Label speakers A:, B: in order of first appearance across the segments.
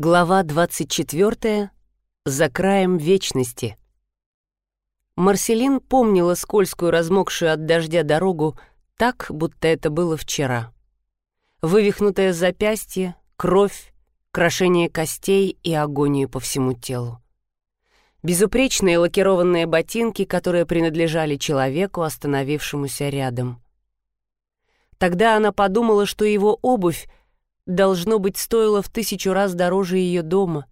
A: Глава 24. За краем вечности. Марселин помнила скользкую, размокшую от дождя дорогу так, будто это было вчера. Вывихнутое запястье, кровь, крошение костей и агонию по всему телу. Безупречные лакированные ботинки, которые принадлежали человеку, остановившемуся рядом. Тогда она подумала, что его обувь должно быть, стоило в тысячу раз дороже ее дома.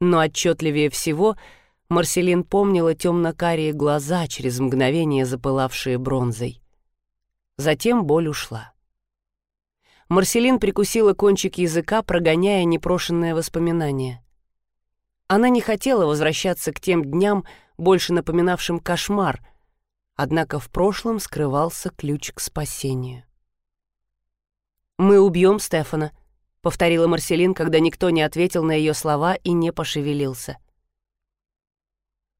A: Но отчетливее всего Марселин помнила темно-карие глаза, через мгновение запылавшие бронзой. Затем боль ушла. Марселин прикусила кончик языка, прогоняя непрошенное воспоминание. Она не хотела возвращаться к тем дням, больше напоминавшим кошмар, однако в прошлом скрывался ключ к спасению. «Мы убьем Стефана», — повторила Марселин, когда никто не ответил на ее слова и не пошевелился.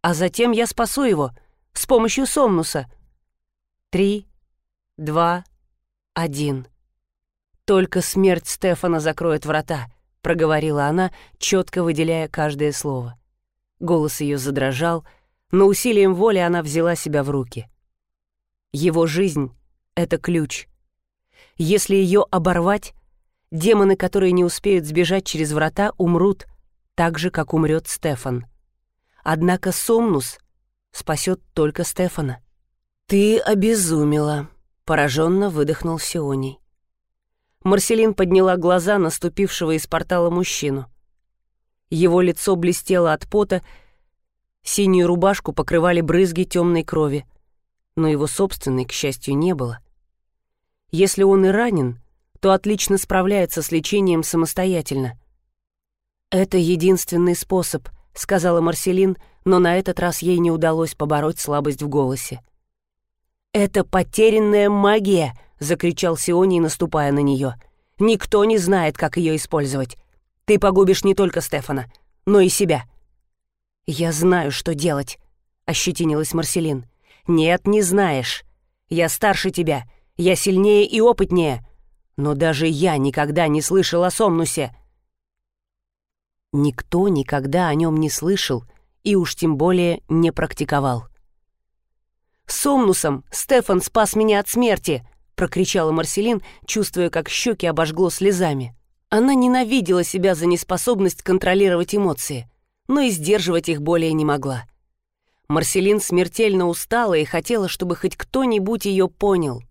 A: «А затем я спасу его с помощью Сомнуса. Три, два, один. Только смерть Стефана закроет врата», — проговорила она, четко выделяя каждое слово. Голос ее задрожал, но усилием воли она взяла себя в руки. Его жизнь — это ключ — если ее оборвать, демоны, которые не успеют сбежать через врата, умрут, так же, как умрет Стефан. Однако Сомнус спасет только Стефана. «Ты обезумела», — пораженно выдохнул Сионий. Марселин подняла глаза наступившего из портала мужчину. Его лицо блестело от пота, синюю рубашку покрывали брызги темной крови, но его собственной, к счастью, не было — если он и ранен, то отлично справляется с лечением самостоятельно. «Это единственный способ», — сказала Марселин, но на этот раз ей не удалось побороть слабость в голосе. «Это потерянная магия!» — закричал Сионий, наступая на нее. «Никто не знает, как ее использовать. Ты погубишь не только Стефана, но и себя». «Я знаю, что делать», — ощетинилась Марселин. «Нет, не знаешь. Я старше тебя я сильнее и опытнее, но даже я никогда не слышал о Сомнусе. Никто никогда о нем не слышал и уж тем более не практиковал. «Сомнусом Стефан спас меня от смерти!» — прокричала Марселин, чувствуя, как щеки обожгло слезами. Она ненавидела себя за неспособность контролировать эмоции, но и сдерживать их более не могла. Марселин смертельно устала и хотела, чтобы хоть кто-нибудь ее понял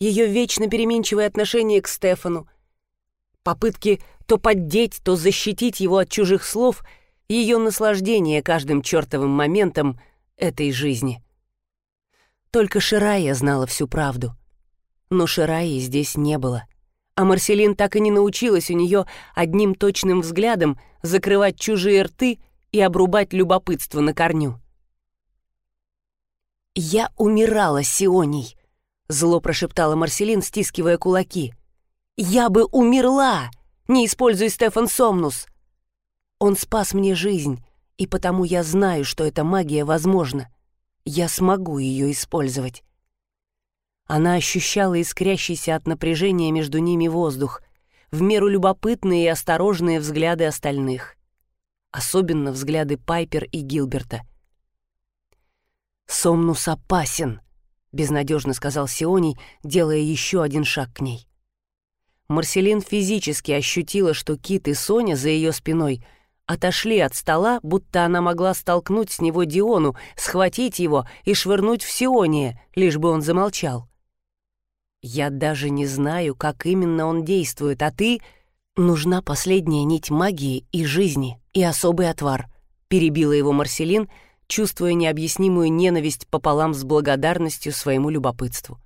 A: ее вечно переменчивое отношение к Стефану, попытки то поддеть, то защитить его от чужих слов, ее наслаждение каждым чертовым моментом этой жизни. Только Ширая знала всю правду. Но Шираи здесь не было. А Марселин так и не научилась у нее одним точным взглядом закрывать чужие рты и обрубать любопытство на корню. «Я умирала, Сионий», Зло прошептала Марселин, стискивая кулаки. «Я бы умерла! Не используй Стефан Сомнус!» Он спас мне жизнь, и потому я знаю, что эта магия возможна. Я смогу ее использовать. Она ощущала искрящийся от напряжения между ними воздух, в меру любопытные и осторожные взгляды остальных. Особенно взгляды Пайпер и Гилберта. «Сомнус опасен», — безнадежно сказал Сионий, делая еще один шаг к ней. Марселин физически ощутила, что Кит и Соня за ее спиной отошли от стола, будто она могла столкнуть с него Диону, схватить его и швырнуть в Сиония, лишь бы он замолчал. «Я даже не знаю, как именно он действует, а ты...» «Нужна последняя нить магии и жизни, и особый отвар», — перебила его Марселин, — чувствуя необъяснимую ненависть пополам с благодарностью своему любопытству.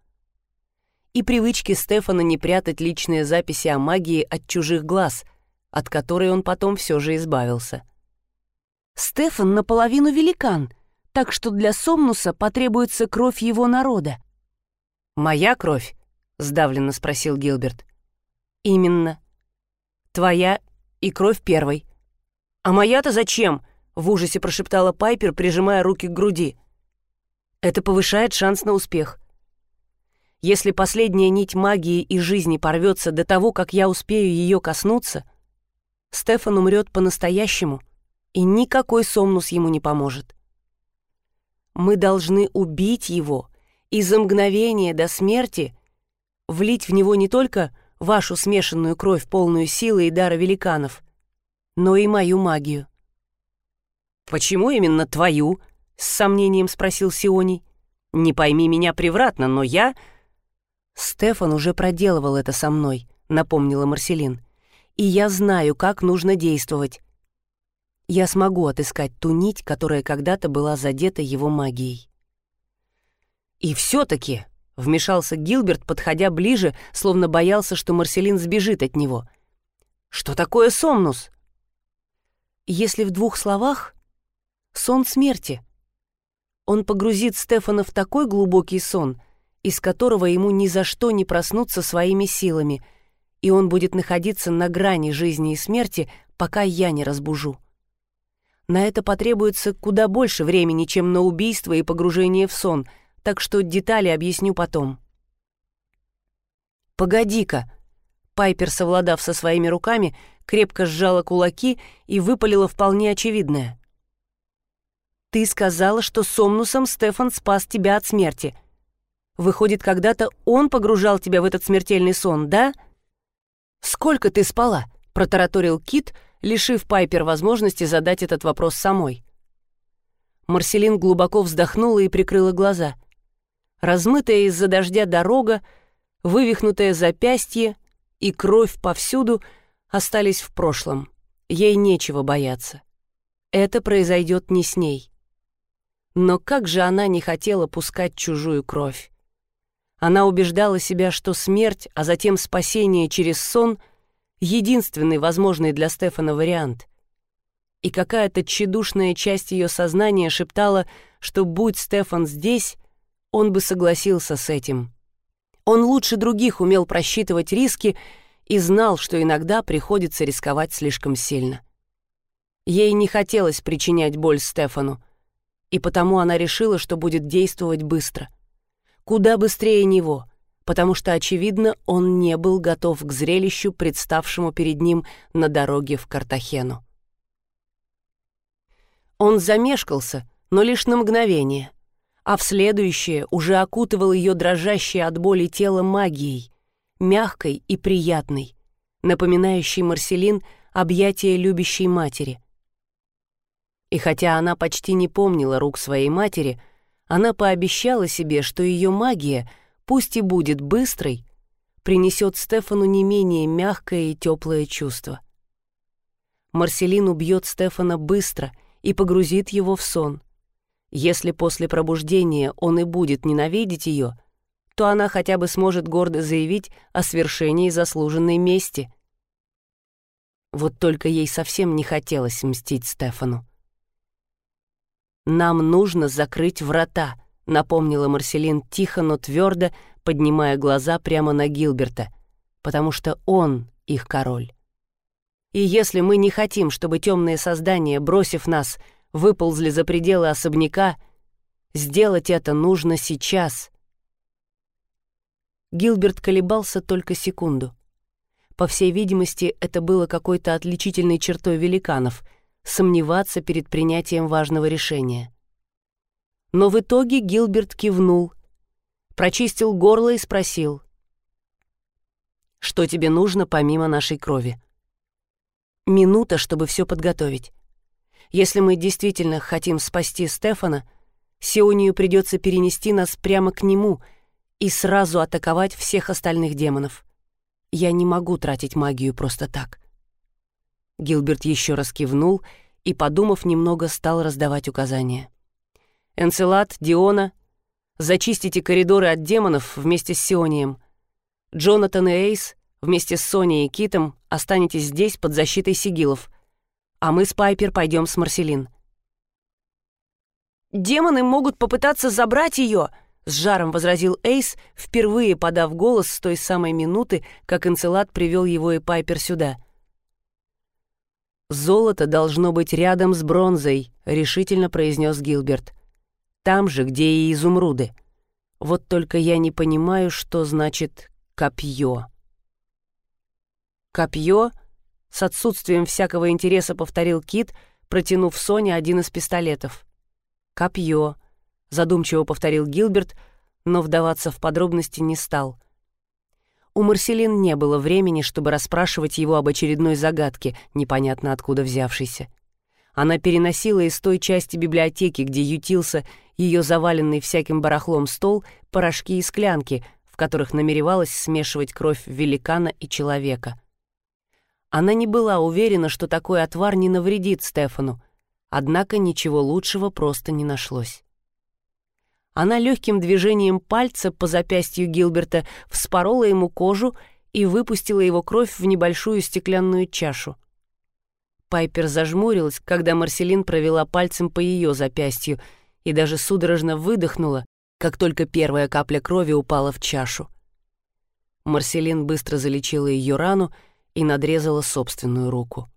A: И привычки Стефана не прятать личные записи о магии от чужих глаз, от которой он потом все же избавился. «Стефан наполовину великан, так что для Сомнуса потребуется кровь его народа». «Моя кровь?» — сдавленно спросил Гилберт. «Именно. Твоя и кровь первой». «А моя-то зачем?» — в ужасе прошептала Пайпер, прижимая руки к груди. «Это повышает шанс на успех. Если последняя нить магии и жизни порвется до того, как я успею ее коснуться, Стефан умрет по-настоящему, и никакой сомнус ему не поможет. Мы должны убить его и за мгновение до смерти влить в него не только вашу смешанную кровь, полную силы и дара великанов, но и мою магию. «Почему именно твою?» — с сомнением спросил Сионий. «Не пойми меня превратно, но я...» «Стефан уже проделывал это со мной», — напомнила Марселин. «И я знаю, как нужно действовать. Я смогу отыскать ту нить, которая когда-то была задета его магией». «И все-таки», — вмешался Гилберт, подходя ближе, словно боялся, что Марселин сбежит от него. «Что такое сомнус?» Если в двух словах, сон смерти. Он погрузит Стефана в такой глубокий сон, из которого ему ни за что не проснуться своими силами, и он будет находиться на грани жизни и смерти, пока я не разбужу. На это потребуется куда больше времени, чем на убийство и погружение в сон, так что детали объясню потом. «Погоди-ка!» Пайпер, совладав со своими руками, крепко сжала кулаки и выпалила вполне очевидное. «Ты сказала, что Сомнусом Стефан спас тебя от смерти. Выходит, когда-то он погружал тебя в этот смертельный сон, да?» «Сколько ты спала?» — протараторил Кит, лишив Пайпер возможности задать этот вопрос самой. Марселин глубоко вздохнула и прикрыла глаза. Размытая из-за дождя дорога, вывихнутое запястье и кровь повсюду — остались в прошлом. Ей нечего бояться. Это произойдет не с ней. Но как же она не хотела пускать чужую кровь? Она убеждала себя, что смерть, а затем спасение через сон — единственный возможный для Стефана вариант. И какая-то тщедушная часть ее сознания шептала, что будь Стефан здесь, он бы согласился с этим. Он лучше других умел просчитывать риски и знал, что иногда приходится рисковать слишком сильно. Ей не хотелось причинять боль Стефану, и потому она решила, что будет действовать быстро. Куда быстрее него, потому что, очевидно, он не был готов к зрелищу, представшему перед ним на дороге в Картахену. Он замешкался, но лишь на мгновение, а в следующее уже окутывал ее дрожащее от боли тело магией, мягкой и приятной, напоминающей Марселин объятия любящей матери. И хотя она почти не помнила рук своей матери, она пообещала себе, что ее магия, пусть и будет быстрой, принесет Стефану не менее мягкое и теплое чувство. Марселин убьет Стефана быстро и погрузит его в сон. Если после пробуждения он и будет ненавидеть ее, то она хотя бы сможет гордо заявить о свершении заслуженной мести. Вот только ей совсем не хотелось мстить Стефану. «Нам нужно закрыть врата», — напомнила Марселин тихо, но твердо, поднимая глаза прямо на Гилберта, потому что он их король. И если мы не хотим, чтобы темные создания, бросив нас, выползли за пределы особняка, сделать это нужно сейчас — Гилберт колебался только секунду. По всей видимости, это было какой-то отличительной чертой великанов — сомневаться перед принятием важного решения. Но в итоге Гилберт кивнул, прочистил горло и спросил. «Что тебе нужно помимо нашей крови?» «Минута, чтобы все подготовить. Если мы действительно хотим спасти Стефана, Сионию придется перенести нас прямо к нему — и сразу атаковать всех остальных демонов. Я не могу тратить магию просто так. Гилберт еще раз кивнул и, подумав немного, стал раздавать указания. «Энцелад, Диона, зачистите коридоры от демонов вместе с Сионием. Джонатан и Эйс вместе с Соней и Китом останетесь здесь под защитой сигилов, а мы с Пайпер пойдем с Марселин». «Демоны могут попытаться забрать ее!» С жаром возразил Эйс, впервые подав голос с той самой минуты, как Энцелад привел его и Пайпер сюда. «Золото должно быть рядом с бронзой», — решительно произнес Гилберт. «Там же, где и изумруды. Вот только я не понимаю, что значит «копье». «Копье?» С отсутствием всякого интереса повторил Кит, протянув Соне один из пистолетов. «Копье», — задумчиво повторил Гилберт, но вдаваться в подробности не стал. У Марселин не было времени, чтобы расспрашивать его об очередной загадке, непонятно откуда взявшейся. Она переносила из той части библиотеки, где ютился ее заваленный всяким барахлом стол, порошки и склянки, в которых намеревалась смешивать кровь великана и человека. Она не была уверена, что такой отвар не навредит Стефану, однако ничего лучшего просто не нашлось. Она легким движением пальца по запястью Гилберта вспорола ему кожу и выпустила его кровь в небольшую стеклянную чашу. Пайпер зажмурилась, когда Марселин провела пальцем по ее запястью и даже судорожно выдохнула, как только первая капля крови упала в чашу. Марселин быстро залечила ее рану и надрезала собственную руку.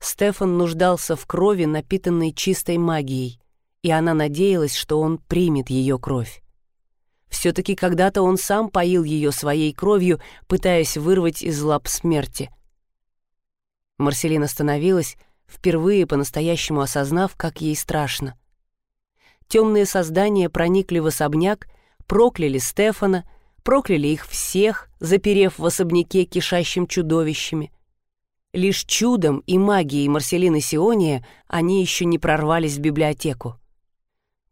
A: Стефан нуждался в крови, напитанной чистой магией, и она надеялась, что он примет ее кровь. Все-таки когда-то он сам поил ее своей кровью, пытаясь вырвать из лап смерти — Марселин остановилась, впервые по-настоящему осознав, как ей страшно. Темные создания проникли в особняк, прокляли Стефана, прокляли их всех, заперев в особняке кишащим чудовищами. Лишь чудом и магией Марселины Сиония они еще не прорвались в библиотеку.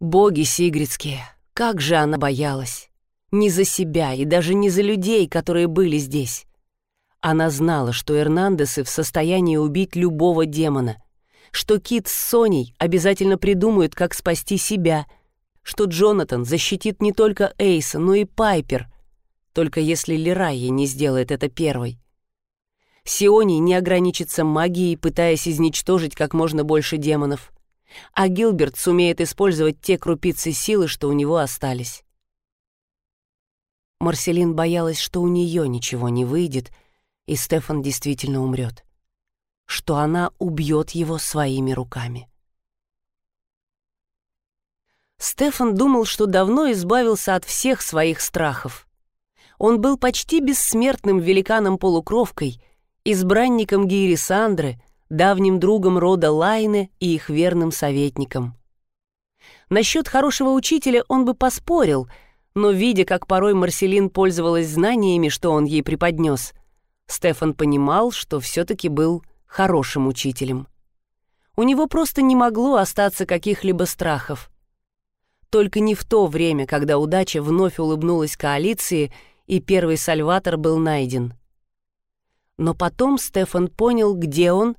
A: Боги сигридские, как же она боялась! Не за себя и даже не за людей, которые были здесь. Она знала, что Эрнандесы в состоянии убить любого демона, что Кит с Соней обязательно придумают, как спасти себя, что Джонатан защитит не только Эйса, но и Пайпер, только если Лерайя не сделает это первой. Сиони не ограничится магией, пытаясь изничтожить как можно больше демонов, а Гилберт сумеет использовать те крупицы силы, что у него остались. Марселин боялась, что у нее ничего не выйдет, и Стефан действительно умрет. Что она убьет его своими руками. Стефан думал, что давно избавился от всех своих страхов. Он был почти бессмертным великаном-полукровкой, избранником Гейрисандры, давним другом рода Лайны и их верным советником. Насчет хорошего учителя он бы поспорил, но, видя, как порой Марселин пользовалась знаниями, что он ей преподнес, Стефан понимал, что все-таки был хорошим учителем. У него просто не могло остаться каких-либо страхов. Только не в то время, когда удача вновь улыбнулась коалиции, и первый сальватор был найден. Но потом Стефан понял, где он,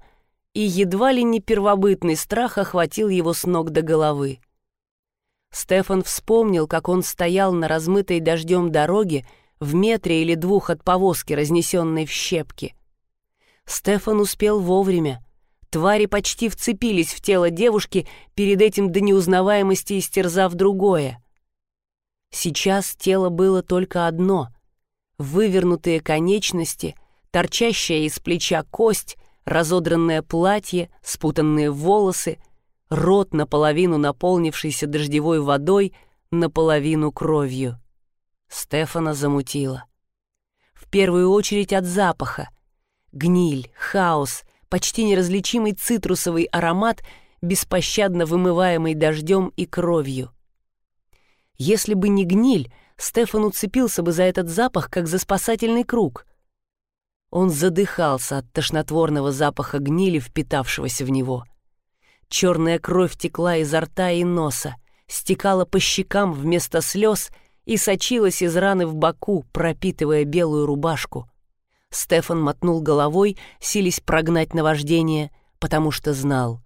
A: и едва ли не первобытный страх охватил его с ног до головы. Стефан вспомнил, как он стоял на размытой дождем дороге, в метре или двух от повозки, разнесенной в щепки. Стефан успел вовремя. Твари почти вцепились в тело девушки, перед этим до неузнаваемости истерзав другое. Сейчас тело было только одно — вывернутые конечности, торчащая из плеча кость, разодранное платье, спутанные волосы, рот наполовину наполнившийся дождевой водой, наполовину кровью. Стефана замутила. В первую очередь от запаха. Гниль, хаос, почти неразличимый цитрусовый аромат, беспощадно вымываемый дождем и кровью. Если бы не гниль, Стефан уцепился бы за этот запах, как за спасательный круг. Он задыхался от тошнотворного запаха гнили, впитавшегося в него. Черная кровь текла изо рта и носа, стекала по щекам вместо слез — и сочилась из раны в боку, пропитывая белую рубашку. Стефан мотнул головой, сились прогнать наваждение, потому что знал.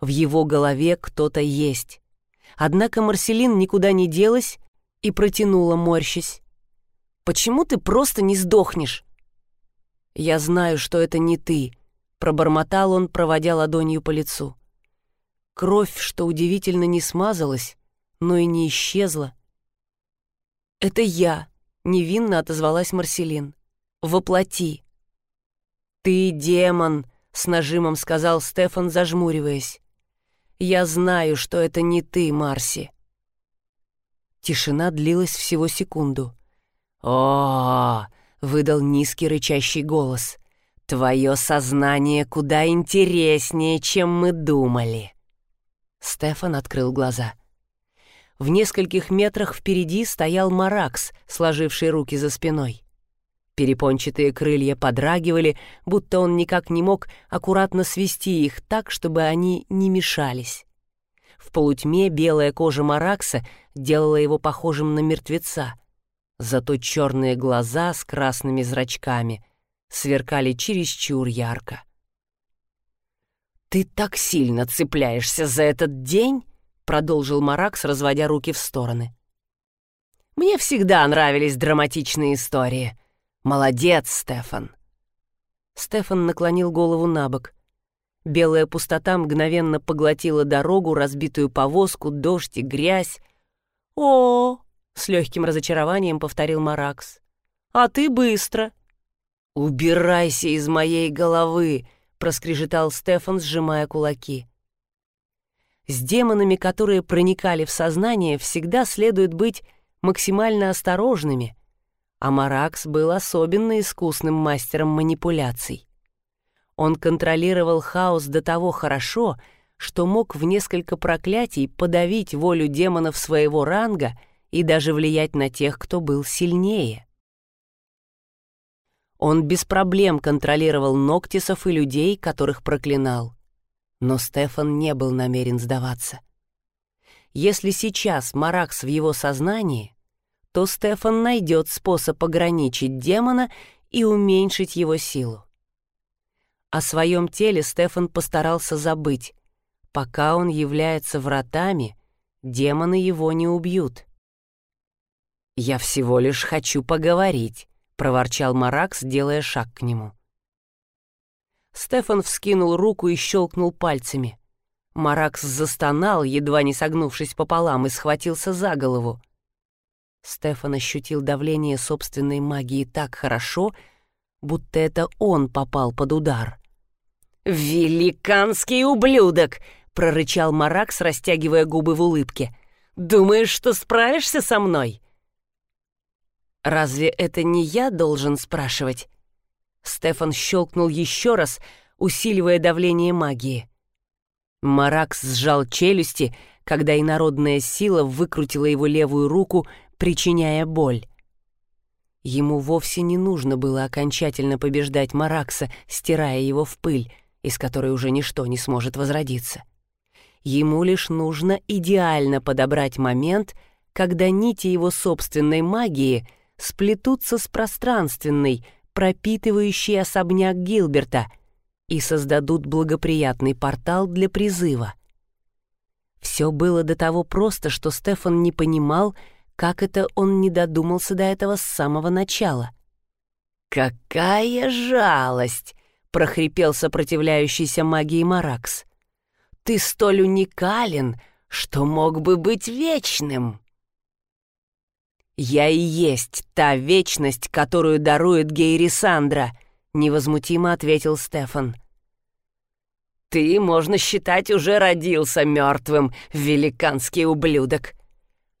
A: В его голове кто-то есть. Однако Марселин никуда не делась и протянула, морщись. «Почему ты просто не сдохнешь?» «Я знаю, что это не ты», — пробормотал он, проводя ладонью по лицу. Кровь, что удивительно, не смазалась, но и не исчезла, «Это я», — невинно отозвалась Марселин. «Воплоти». «Ты демон», — с нажимом сказал Стефан, зажмуриваясь. «Я знаю, что это не ты, Марси». Тишина длилась всего секунду. о, -о, -о выдал низкий рычащий голос. Твое сознание куда интереснее, чем мы думали. Стефан открыл глаза. В нескольких метрах впереди стоял Маракс, сложивший руки за спиной. Перепончатые крылья подрагивали, будто он никак не мог аккуратно свести их так, чтобы они не мешались. В полутьме белая кожа Маракса делала его похожим на мертвеца. Зато черные глаза с красными зрачками сверкали чересчур ярко. «Ты так сильно цепляешься за этот день?» — продолжил Маракс, разводя руки в стороны. «Мне всегда нравились драматичные истории. Молодец, Стефан!» Стефан наклонил голову на бок. Белая пустота мгновенно поглотила дорогу, разбитую повозку, дождь и грязь. «О!» — с легким разочарованием повторил Маракс. «А ты быстро!» «Убирайся из моей головы!» — проскрежетал Стефан, сжимая кулаки. С демонами, которые проникали в сознание, всегда следует быть максимально осторожными, а Маракс был особенно искусным мастером манипуляций. Он контролировал хаос до того хорошо, что мог в несколько проклятий подавить волю демонов своего ранга и даже влиять на тех, кто был сильнее. Он без проблем контролировал Ноктисов и людей, которых проклинал. Но Стефан не был намерен сдаваться. Если сейчас Маракс в его сознании, то Стефан найдет способ ограничить демона и уменьшить его силу. О своем теле Стефан постарался забыть. Пока он является вратами, демоны его не убьют. «Я всего лишь хочу поговорить», — проворчал Маракс, делая шаг к нему. Стефан вскинул руку и щелкнул пальцами. Маракс застонал, едва не согнувшись пополам, и схватился за голову. Стефан ощутил давление собственной магии так хорошо, будто это он попал под удар. «Великанский ублюдок!» — прорычал Маракс, растягивая губы в улыбке. «Думаешь, что справишься со мной?» «Разве это не я должен спрашивать?» Стефан щелкнул еще раз, усиливая давление магии. Маракс сжал челюсти, когда инородная сила выкрутила его левую руку, причиняя боль. Ему вовсе не нужно было окончательно побеждать Маракса, стирая его в пыль из которой уже ничто не сможет возродиться. Ему лишь нужно идеально подобрать момент, когда нити его собственной магии сплетутся с пространственной, пропитывающей особняк Гилберта, и создадут благоприятный портал для призыва. Все было до того просто, что Стефан не понимал, как это он не додумался до этого с самого начала. «Какая жалость!» прохрипел сопротивляющийся магии Маракс. «Ты столь уникален, что мог бы быть вечным!» «Я и есть та вечность, которую дарует Гейрисандра», — невозмутимо ответил Стефан. «Ты, можно считать, уже родился мертвым, великанский ублюдок!»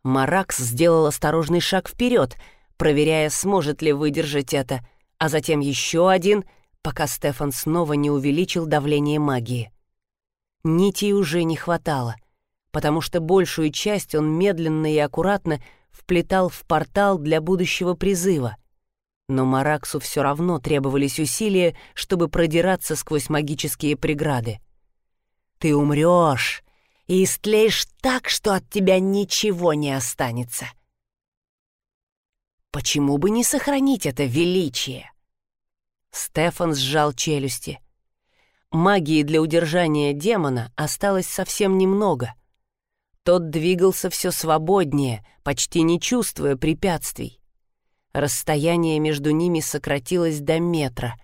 A: Маракс сделал осторожный шаг вперед, проверяя, сможет ли выдержать это, а затем еще один — пока Стефан снова не увеличил давление магии. Нитей уже не хватало, потому что большую часть он медленно и аккуратно вплетал в портал для будущего призыва. Но Мараксу все равно требовались усилия, чтобы продираться сквозь магические преграды. «Ты умрешь и истлеешь так, что от тебя ничего не останется». Почему бы не сохранить это величие? Стефан сжал челюсти. Магии для удержания демона осталось совсем немного. Тот двигался все свободнее, почти не чувствуя препятствий. Расстояние между ними сократилось до метра,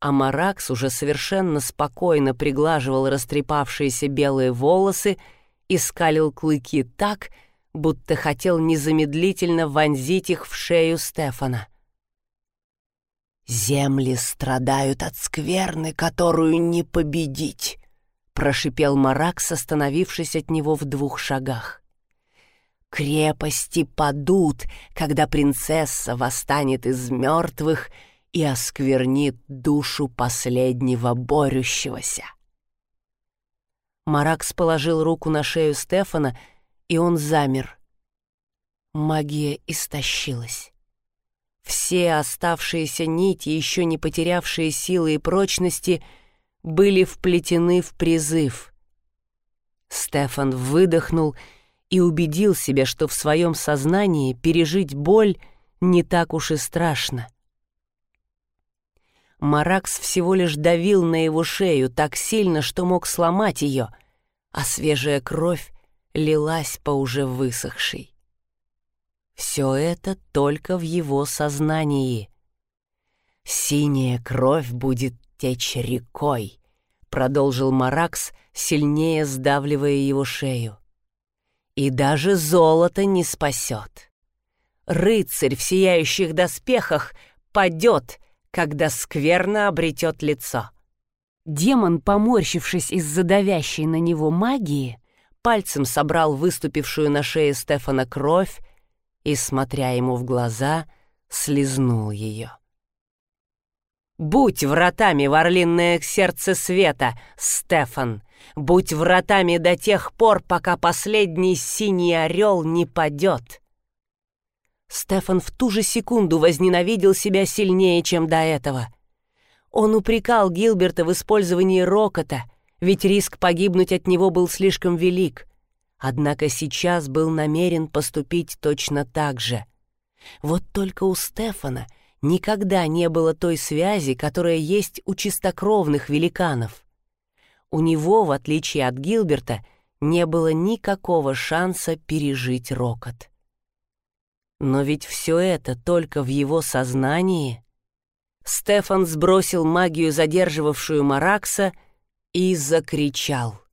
A: а Маракс уже совершенно спокойно приглаживал растрепавшиеся белые волосы и скалил клыки так, будто хотел незамедлительно вонзить их в шею Стефана. — «Земли страдают от скверны, которую не победить», — прошипел Маракс, остановившись от него в двух шагах. «Крепости падут, когда принцесса восстанет из мертвых и осквернит душу последнего борющегося. Маракс положил руку на шею Стефана, и он замер. Магия истощилась. Все оставшиеся нити, еще не потерявшие силы и прочности, были вплетены в призыв. Стефан выдохнул и убедил себя, что в своем сознании пережить боль не так уж и страшно. Маракс всего лишь давил на его шею так сильно, что мог сломать ее, а свежая кровь лилась по уже высохшей. Все это только в его сознании. «Синяя кровь будет течь рекой», — продолжил Маракс, сильнее сдавливая его шею. «И даже золото не спасет. Рыцарь в сияющих доспехах падет, когда скверно обретет лицо». Демон, поморщившись из-за давящей на него магии, пальцем собрал выступившую на шее Стефана кровь и, смотря ему в глаза, слезнул ее. «Будь вратами в орлинное сердце света, Стефан! Будь вратами до тех пор, пока последний синий орел не падет!» Стефан в ту же секунду возненавидел себя сильнее, чем до этого. Он упрекал Гилберта в использовании рокота, ведь риск погибнуть от него был слишком велик. Однако сейчас был намерен поступить точно так же. Вот только у Стефана никогда не было той связи, которая есть у чистокровных великанов. У него, в отличие от Гилберта, не было никакого шанса пережить рокот. Но ведь все это только в его сознании. Стефан сбросил магию, задерживавшую Маракса, и закричал —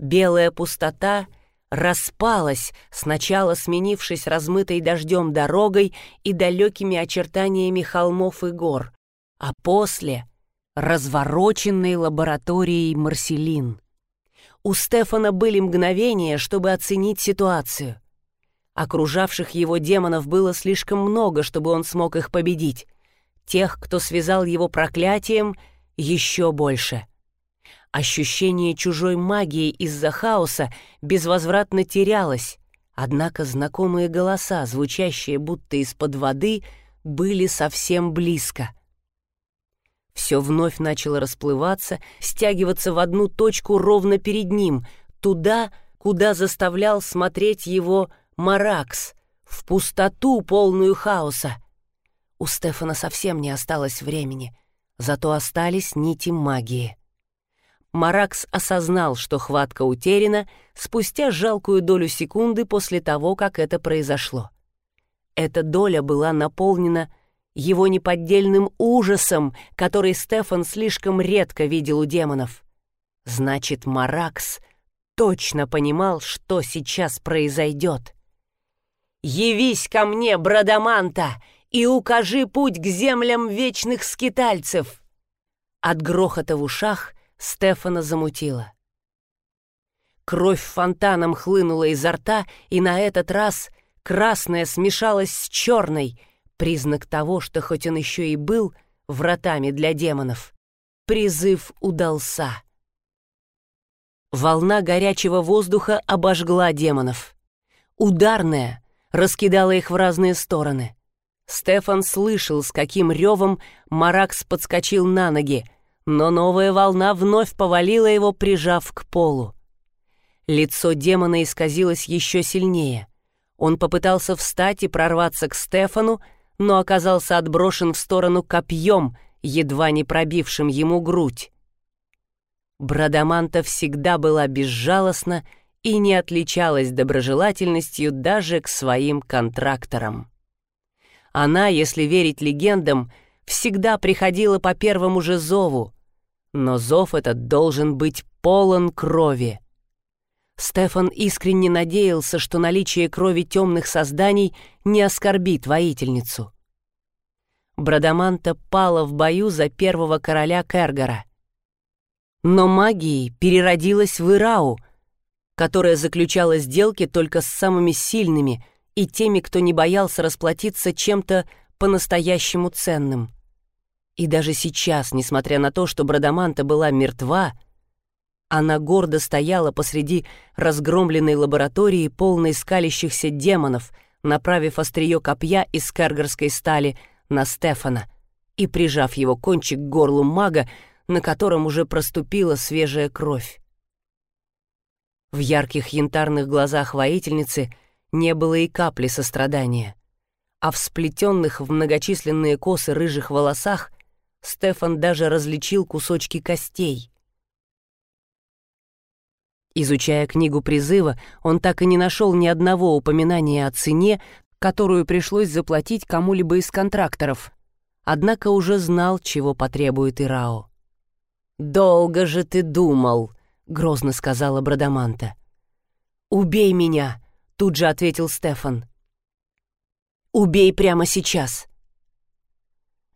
A: Белая пустота распалась, сначала сменившись размытой дождем дорогой и далекими очертаниями холмов и гор, а после — развороченной лабораторией Марселин. У Стефана были мгновения, чтобы оценить ситуацию. Окружавших его демонов было слишком много, чтобы он смог их победить. Тех, кто связал его проклятием, еще больше. Ощущение чужой магии из-за хаоса безвозвратно терялось, однако знакомые голоса, звучащие будто из-под воды, были совсем близко. Все вновь начало расплываться, стягиваться в одну точку ровно перед ним, туда, куда заставлял смотреть его Маракс, в пустоту, полную хаоса. У Стефана совсем не осталось времени, зато остались нити магии. Маракс осознал, что хватка утеряна спустя жалкую долю секунды после того, как это произошло. Эта доля была наполнена его неподдельным ужасом, который Стефан слишком редко видел у демонов. Значит, Маракс точно понимал, что сейчас произойдет. «Явись ко мне, Брадаманта, и укажи путь к землям вечных скитальцев!» От грохота в ушах Стефана замутило. Кровь фонтаном хлынула изо рта, и на этот раз красная смешалась с черной, признак того, что хоть он еще и был вратами для демонов, призыв удался. Волна горячего воздуха обожгла демонов. Ударная раскидала их в разные стороны. Стефан слышал, с каким ревом Маракс подскочил на ноги, но новая волна вновь повалила его, прижав к полу. Лицо демона исказилось еще сильнее. Он попытался встать и прорваться к Стефану, но оказался отброшен в сторону копьем, едва не пробившим ему грудь. Брадаманта всегда была безжалостна и не отличалась доброжелательностью даже к своим контракторам. Она, если верить легендам, всегда приходила по первому же зову, но зов этот должен быть полон крови. Стефан искренне надеялся, что наличие крови темных созданий не оскорбит воительницу. Брадаманта пала в бою за первого короля Кергора. Но магией переродилась в Ирау, которая заключала сделки только с самыми сильными и теми, кто не боялся расплатиться чем-то по-настоящему ценным. И даже сейчас, несмотря на то, что Брадаманта была мертва, она гордо стояла посреди разгромленной лаборатории, полной скалящихся демонов, направив острие копья из каргарской стали на Стефана и прижав его кончик к горлу мага, на котором уже проступила свежая кровь. В ярких янтарных глазах воительницы не было и капли сострадания, а в сплетенных в многочисленные косы рыжих волосах Стефан даже различил кусочки костей. Изучая книгу призыва, он так и не нашел ни одного упоминания о цене, которую пришлось заплатить кому-либо из контракторов, однако уже знал, чего потребует Ирао. «Долго же ты думал», грозно сказала Брадаманта. «Убей меня!» — тут же ответил Стефан. «Убей прямо сейчас!»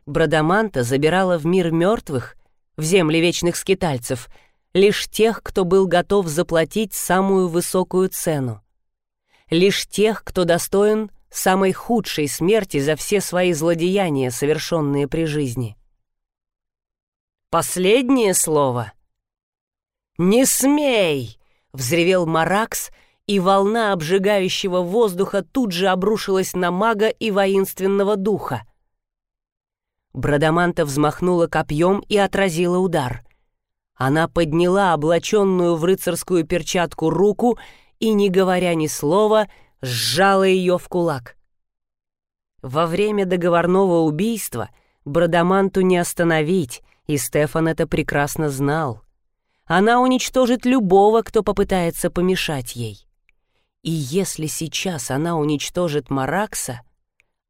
A: Брадаманта забирала в мир мертвых, в земли вечных скитальцев, лишь тех, кто был готов заплатить самую высокую цену. Лишь тех, кто достоин самой худшей смерти за все свои злодеяния, совершенные при жизни. Последнее слово — «Не смей!» — взревел Маракс, и волна обжигающего воздуха тут же обрушилась на мага и воинственного духа. Брадаманта взмахнула копьем и отразила удар. Она подняла облаченную в рыцарскую перчатку руку и, не говоря ни слова, сжала ее в кулак. Во время договорного убийства Брадаманту не остановить, и Стефан это прекрасно знал она уничтожит любого, кто попытается помешать ей. И если сейчас она уничтожит Маракса,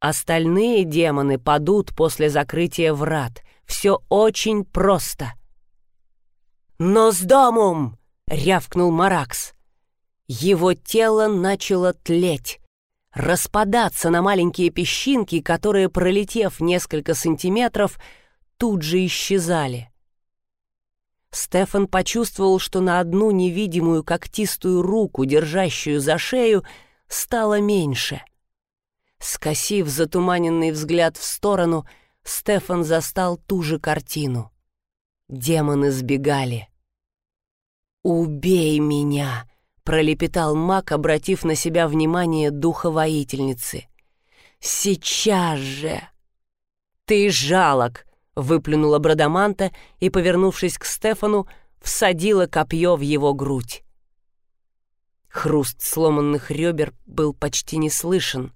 A: остальные демоны падут после закрытия врат. Все очень просто. «Но с домом!» — рявкнул Маракс. Его тело начало тлеть, распадаться на маленькие песчинки, которые, пролетев несколько сантиметров, тут же исчезали. Стефан почувствовал, что на одну невидимую когтистую руку, держащую за шею, стало меньше. Скосив затуманенный взгляд в сторону, Стефан застал ту же картину. Демоны сбегали. «Убей меня!» — пролепетал маг, обратив на себя внимание духа воительницы. «Сейчас же!» «Ты жалок!» — выплюнула Брадаманта и, повернувшись к Стефану, всадила копье в его грудь. Хруст сломанных ребер был почти не слышен.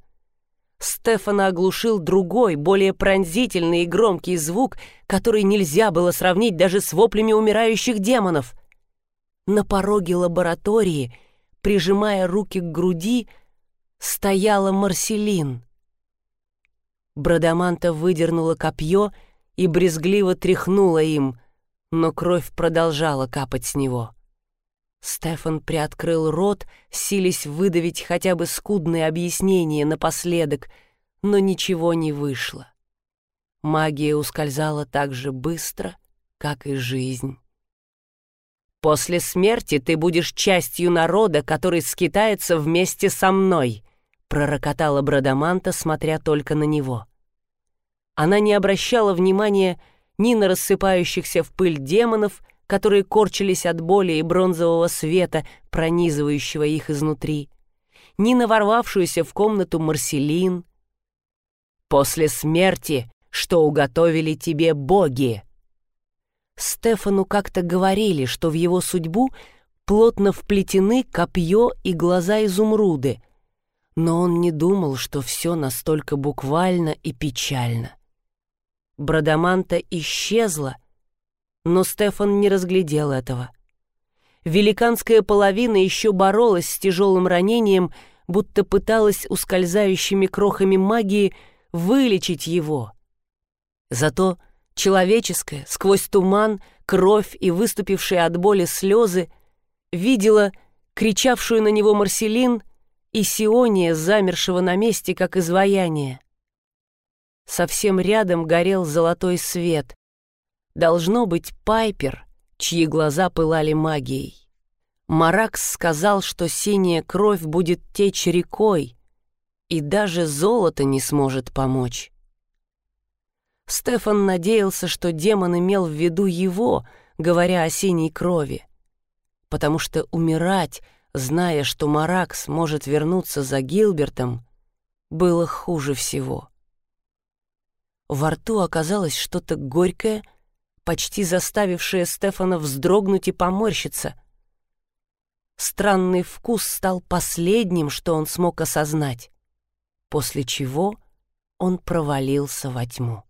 A: Стефана оглушил другой, более пронзительный и громкий звук, который нельзя было сравнить даже с воплями умирающих демонов. На пороге лаборатории, прижимая руки к груди, стояла Марселин. Брадаманта выдернула копье — и брезгливо тряхнула им, но кровь продолжала капать с него. Стефан приоткрыл рот, сились выдавить хотя бы скудное объяснение напоследок, но ничего не вышло. Магия ускользала так же быстро, как и жизнь. «После смерти ты будешь частью народа, который скитается вместе со мной», — пророкотала Брадаманта, смотря только на него. Она не обращала внимания ни на рассыпающихся в пыль демонов, которые корчились от боли и бронзового света, пронизывающего их изнутри, ни на ворвавшуюся в комнату Марселин. «После смерти, что уготовили тебе боги!» Стефану как-то говорили, что в его судьбу плотно вплетены копье и глаза изумруды, но он не думал, что все настолько буквально и печально. Брадаманта исчезла, но Стефан не разглядел этого. Великанская половина еще боролась с тяжелым ранением, будто пыталась ускользающими крохами магии вылечить его. Зато человеческая, сквозь туман, кровь и выступившие от боли слезы, видела кричавшую на него Марселин и Сиония, замершего на месте, как изваяние. Совсем рядом горел золотой свет. Должно быть Пайпер, чьи глаза пылали магией. Маракс сказал, что синяя кровь будет течь рекой, и даже золото не сможет помочь. Стефан надеялся, что демон имел в виду его, говоря о синей крови, потому что умирать, зная, что Маракс может вернуться за Гилбертом, было хуже всего. Во рту оказалось что-то горькое, почти заставившее Стефана вздрогнуть и поморщиться. Странный вкус стал последним, что он смог осознать, после чего он провалился во тьму.